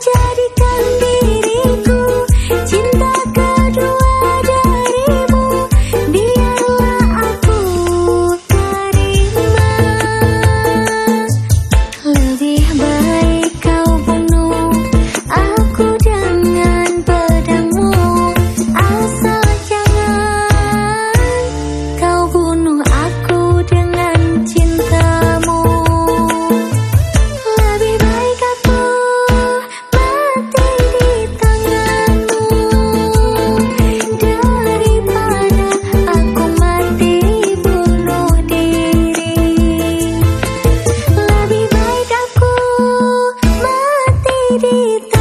Jack. Margarita.